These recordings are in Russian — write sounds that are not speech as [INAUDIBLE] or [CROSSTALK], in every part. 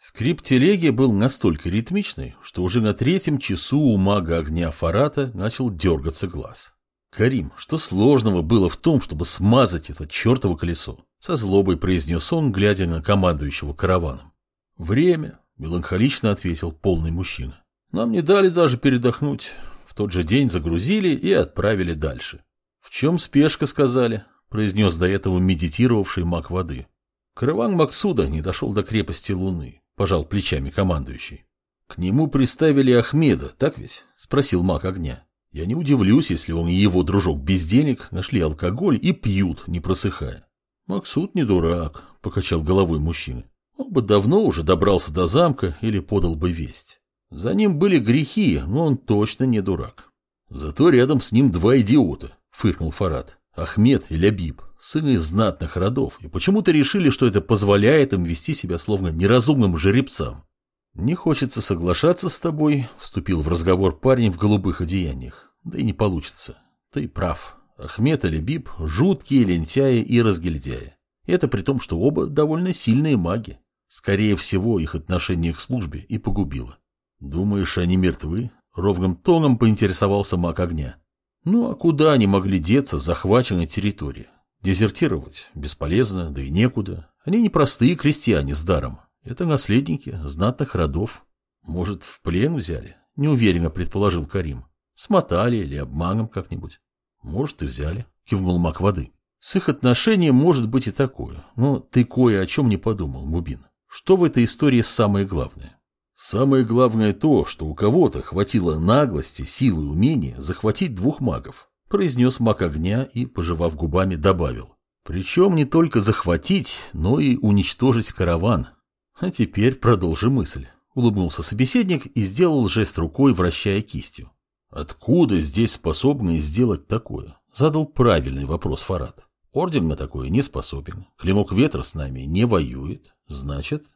Скрип телеги был настолько ритмичный, что уже на третьем часу у мага огня Фарата начал дергаться глаз. «Карим, что сложного было в том, чтобы смазать это чертово колесо?» Со злобой произнес он, глядя на командующего караваном. «Время», — меланхолично ответил полный мужчина. «Нам не дали даже передохнуть. В тот же день загрузили и отправили дальше». «В чем спешка, сказали?» — произнес до этого медитировавший маг воды. Караван Максуда не дошел до крепости Луны, пожал плечами командующий. К нему приставили Ахмеда, так ведь? Спросил маг огня. Я не удивлюсь, если он и его дружок без денег нашли алкоголь и пьют, не просыхая. Максуд не дурак, покачал головой мужчина. Он бы давно уже добрался до замка или подал бы весть. За ним были грехи, но он точно не дурак. Зато рядом с ним два идиота, фыркнул Фарад. Ахмед и Лябиб, сыны знатных родов, и почему-то решили, что это позволяет им вести себя словно неразумным жеребцам. «Не хочется соглашаться с тобой», — вступил в разговор парень в голубых одеяниях. «Да и не получится. Ты прав. Ахмед и Лебиб — жуткие лентяи и разгильдяи. Это при том, что оба довольно сильные маги. Скорее всего, их отношение к службе и погубило. «Думаешь, они мертвы?» — ровным тоном поинтересовался маг огня. «Ну а куда они могли деться с захваченной территории? Дезертировать бесполезно, да и некуда. Они не простые крестьяне с даром, это наследники знатных родов. Может, в плен взяли? Неуверенно предположил Карим. Смотали или обманом как-нибудь. Может, и взяли, кивнул маг воды. С их отношением может быть и такое. Но ты кое о чем не подумал, Мубин. Что в этой истории самое главное? Самое главное то, что у кого-то хватило наглости, силы и умения захватить двух магов, произнес маг огня и, пожевав губами, добавил. Причем не только захватить, но и уничтожить караван, а теперь продолжи мысль. Улыбнулся собеседник и сделал жест рукой, вращая кистью. Откуда здесь способны сделать такое? Задал правильный вопрос Фарад. Орден на такое не способен. Клинок ветра с нами не воюет. Значит...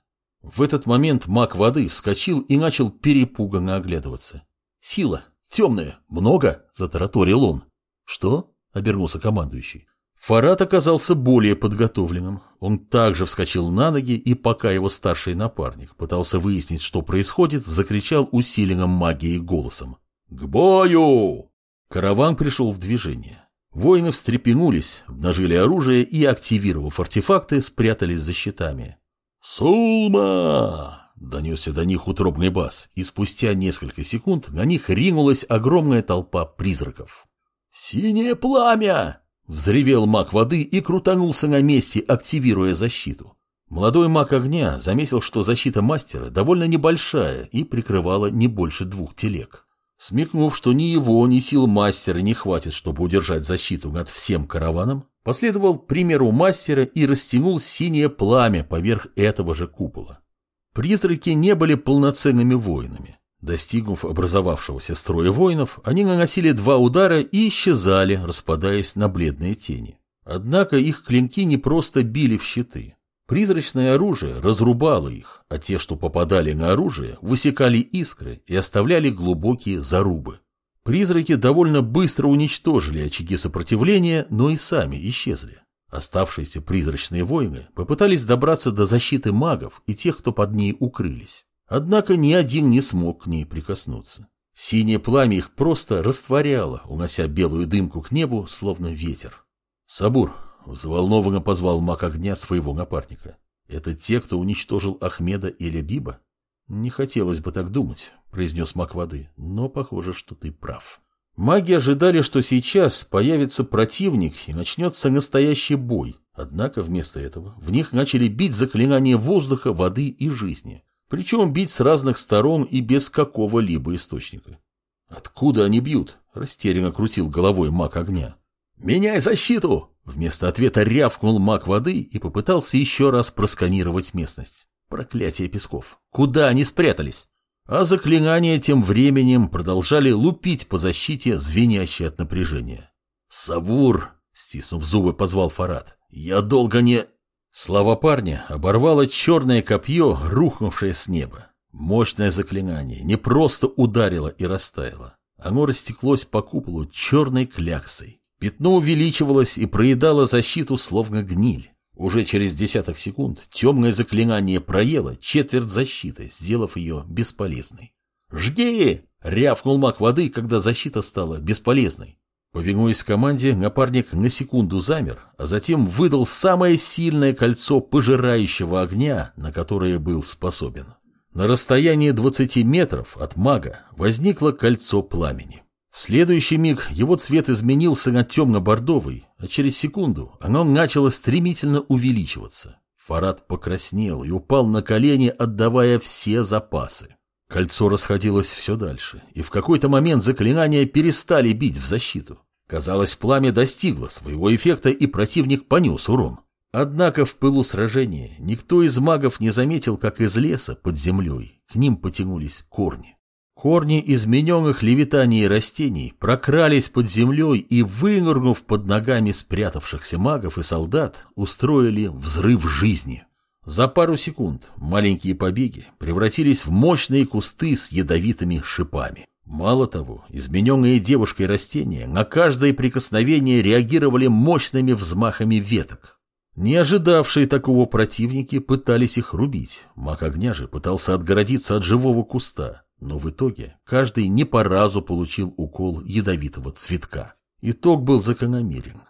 В этот момент маг воды вскочил и начал перепуганно оглядываться. «Сила! Темная! Много!» – затараторил он. «Что?» – обернулся командующий. Фарад оказался более подготовленным. Он также вскочил на ноги, и пока его старший напарник пытался выяснить, что происходит, закричал усиленным магией голосом. «К бою!» Караван пришел в движение. Воины встрепенулись, обнажили оружие и, активировав артефакты, спрятались за щитами. «Сулма!» — донесся до них утробный бас, и спустя несколько секунд на них ринулась огромная толпа призраков. «Синее пламя!» Взревел маг воды и крутанулся на месте, активируя защиту. Молодой маг огня заметил, что защита мастера довольно небольшая и прикрывала не больше двух телег. Смекнув, что ни его, ни сил мастера не хватит, чтобы удержать защиту над всем караваном, последовал примеру мастера и растянул синее пламя поверх этого же купола. Призраки не были полноценными воинами. Достигнув образовавшегося строя воинов, они наносили два удара и исчезали, распадаясь на бледные тени. Однако их клинки не просто били в щиты. Призрачное оружие разрубало их, а те, что попадали на оружие, высекали искры и оставляли глубокие зарубы. Призраки довольно быстро уничтожили очаги сопротивления, но и сами исчезли. Оставшиеся призрачные воины попытались добраться до защиты магов и тех, кто под ней укрылись. Однако ни один не смог к ней прикоснуться. Синее пламя их просто растворяло, унося белую дымку к небу, словно ветер. «Сабур!» — взволнованно позвал маг огня своего напарника. «Это те, кто уничтожил Ахмеда или Биба?» «Не хотелось бы так думать», — произнес маг воды, — «но похоже, что ты прав». Маги ожидали, что сейчас появится противник и начнется настоящий бой, однако вместо этого в них начали бить заклинания воздуха, воды и жизни. Причем бить с разных сторон и без какого-либо источника. «Откуда они бьют?» – растерянно крутил головой маг огня. «Меняй защиту!» Вместо ответа рявкнул маг воды и попытался еще раз просканировать местность. Проклятие песков. Куда они спрятались? А заклинания тем временем продолжали лупить по защите, звенящей от напряжения. «Савур!» — стиснув зубы, позвал Фарад. «Я долго не...» Слова парня оборвало черное копье, рухнувшее с неба. Мощное заклинание не просто ударило и растаяло. Оно растеклось по куполу черной кляксой. Пятно увеличивалось и проедало защиту, словно гниль. Уже через десяток секунд темное заклинание проело четверть защиты, сделав ее бесполезной. «Жги!» — рявкнул маг воды, когда защита стала бесполезной. Повинуясь команде, напарник на секунду замер, а затем выдал самое сильное кольцо пожирающего огня, на которое был способен. На расстоянии 20 метров от мага возникло кольцо пламени. В следующий миг его цвет изменился на темно-бордовый, а через секунду оно начало стремительно увеличиваться. Фарад покраснел и упал на колени, отдавая все запасы. Кольцо расходилось все дальше, и в какой-то момент заклинания перестали бить в защиту. Казалось, пламя достигло своего эффекта, и противник понес урон. Однако в пылу сражения никто из магов не заметил, как из леса под землей к ним потянулись корни. Корни измененных левитаний растений прокрались под землей и, вынырнув под ногами спрятавшихся магов и солдат, устроили взрыв жизни. За пару секунд маленькие побеги превратились в мощные кусты с ядовитыми шипами. Мало того, измененные девушкой растения на каждое прикосновение реагировали мощными взмахами веток. Не ожидавшие такого противники пытались их рубить. Маг огня же пытался отгородиться от живого куста, но в итоге каждый не по разу получил укол ядовитого цветка. Итог был закономерен.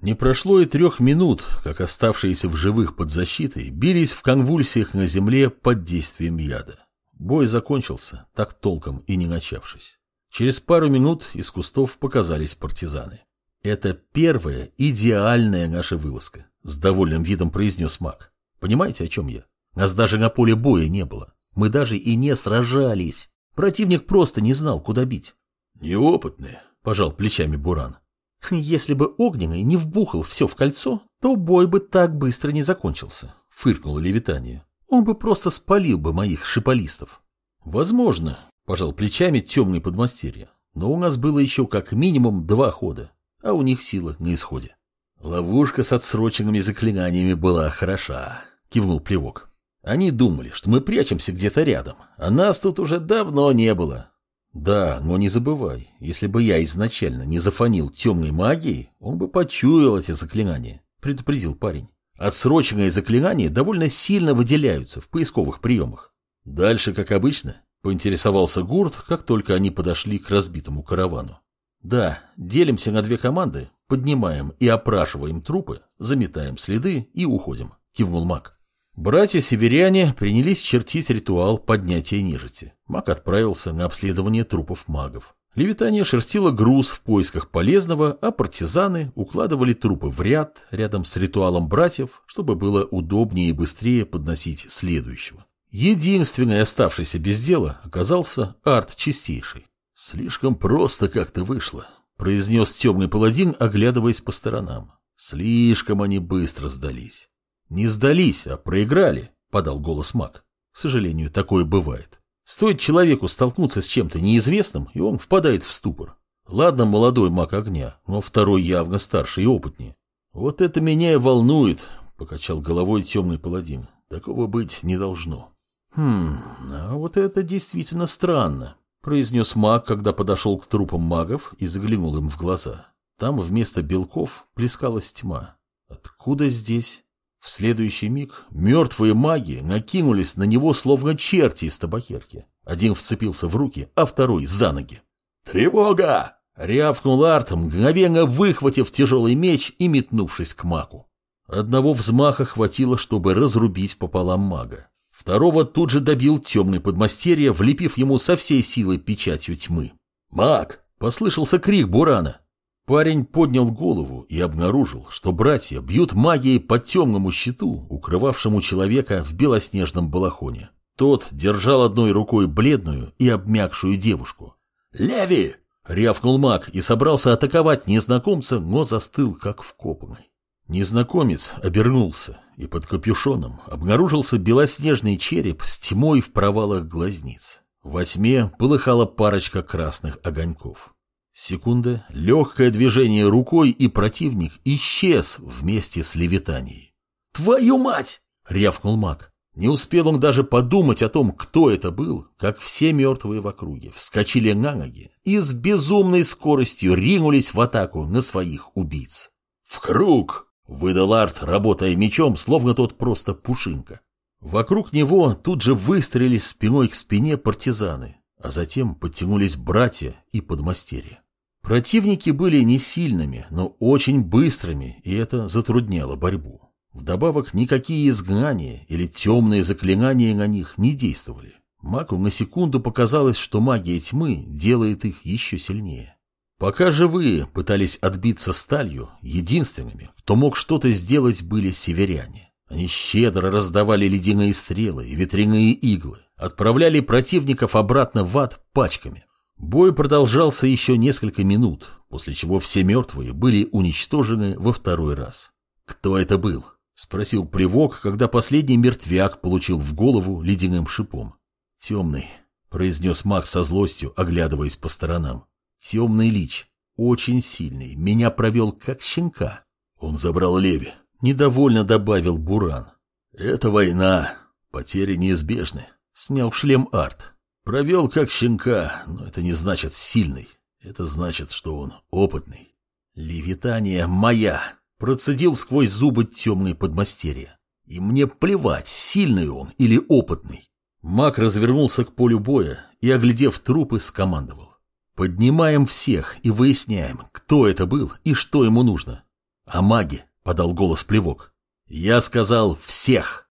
Не прошло и трех минут, как оставшиеся в живых под защитой бились в конвульсиях на земле под действием яда. Бой закончился, так толком и не начавшись. Через пару минут из кустов показались партизаны. «Это первая идеальная наша вылазка», — с довольным видом произнес маг. «Понимаете, о чем я? Нас даже на поле боя не было. Мы даже и не сражались. Противник просто не знал, куда бить». «Неопытные», — пожал плечами Буран. [LAUGHS] «Если бы Огненный не вбухал все в кольцо, то бой бы так быстро не закончился», — фыркнуло Левитание. «Он бы просто спалил бы моих шиполистов». «Возможно», — пожал плечами темный подмастерье. «Но у нас было еще как минимум два хода, а у них сила на исходе». «Ловушка с отсроченными заклинаниями была хороша», — кивнул Плевок. «Они думали, что мы прячемся где-то рядом, а нас тут уже давно не было. Да, но не забывай, если бы я изначально не зафонил темной магией, он бы почуял эти заклинания, предупредил парень. Отсроченные заклинания довольно сильно выделяются в поисковых приемах. Дальше, как обычно, поинтересовался Гурт, как только они подошли к разбитому каравану. Да, делимся на две команды, поднимаем и опрашиваем трупы, заметаем следы и уходим, кивнул маг. Братья-северяне принялись чертить ритуал поднятия нежити. Маг отправился на обследование трупов магов. Левитания шерстила груз в поисках полезного, а партизаны укладывали трупы в ряд рядом с ритуалом братьев, чтобы было удобнее и быстрее подносить следующего. Единственный оставшийся без дела оказался арт чистейший. «Слишком просто как-то вышло», — произнес темный паладин, оглядываясь по сторонам. «Слишком они быстро сдались». «Не сдались, а проиграли», — подал голос маг. «К сожалению, такое бывает. Стоит человеку столкнуться с чем-то неизвестным, и он впадает в ступор. Ладно, молодой маг огня, но второй явно старше и опытнее. Вот это меня и волнует, — покачал головой темный паладин. Такого быть не должно. Хм, а вот это действительно странно, — произнес маг, когда подошел к трупам магов и заглянул им в глаза. Там вместо белков плескалась тьма. Откуда здесь? В следующий миг мертвые маги накинулись на него словно черти из табакерки. Один вцепился в руки, а второй за ноги. «Тревога!» — рявкнул Арт, мгновенно выхватив тяжелый меч и метнувшись к маку. Одного взмаха хватило, чтобы разрубить пополам мага. Второго тут же добил темный подмастерье, влепив ему со всей силой печатью тьмы. «Маг!» — послышался крик Бурана. Парень поднял голову и обнаружил, что братья бьют магией по темному щиту, укрывавшему человека в белоснежном балахоне. Тот держал одной рукой бледную и обмякшую девушку. «Леви!» — рявкнул маг и собрался атаковать незнакомца, но застыл, как вкопанный. Незнакомец обернулся, и под капюшоном обнаружился белоснежный череп с тьмой в провалах глазниц. Во тьме полыхала парочка красных огоньков. Секунда, легкое движение рукой, и противник исчез вместе с левитанией. «Твою мать!» — рявкнул маг. Не успел он даже подумать о том, кто это был, как все мертвые в округе вскочили на ноги и с безумной скоростью ринулись в атаку на своих убийц. «В круг!» Выдал Арт, работая мечом, словно тот просто пушинка. Вокруг него тут же выстрелились спиной к спине партизаны, а затем подтянулись братья и подмастерья. Противники были не сильными, но очень быстрыми, и это затрудняло борьбу. Вдобавок, никакие изгнания или темные заклинания на них не действовали. Маку на секунду показалось, что магия тьмы делает их еще сильнее. Пока живые пытались отбиться сталью, единственными, кто мог что-то сделать, были северяне. Они щедро раздавали ледяные стрелы и ветряные иглы, отправляли противников обратно в ад пачками. Бой продолжался еще несколько минут, после чего все мертвые были уничтожены во второй раз. «Кто это был?» — спросил Плевок, когда последний мертвяк получил в голову ледяным шипом. «Темный», — произнес Макс со злостью, оглядываясь по сторонам. «Темный лич. Очень сильный. Меня провел как щенка». Он забрал Леви. Недовольно добавил Буран. «Это война. Потери неизбежны». Снял шлем Арт. Провел как щенка, но это не значит сильный. Это значит, что он опытный. Левитания моя, процедил сквозь зубы темный подмастерье. И мне плевать, сильный он или опытный. Маг развернулся к полю боя и, оглядев трупы, скомандовал. Поднимаем всех и выясняем, кто это был и что ему нужно. А маги, подал голос плевок. Я сказал всех.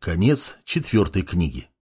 Конец четвертой книги.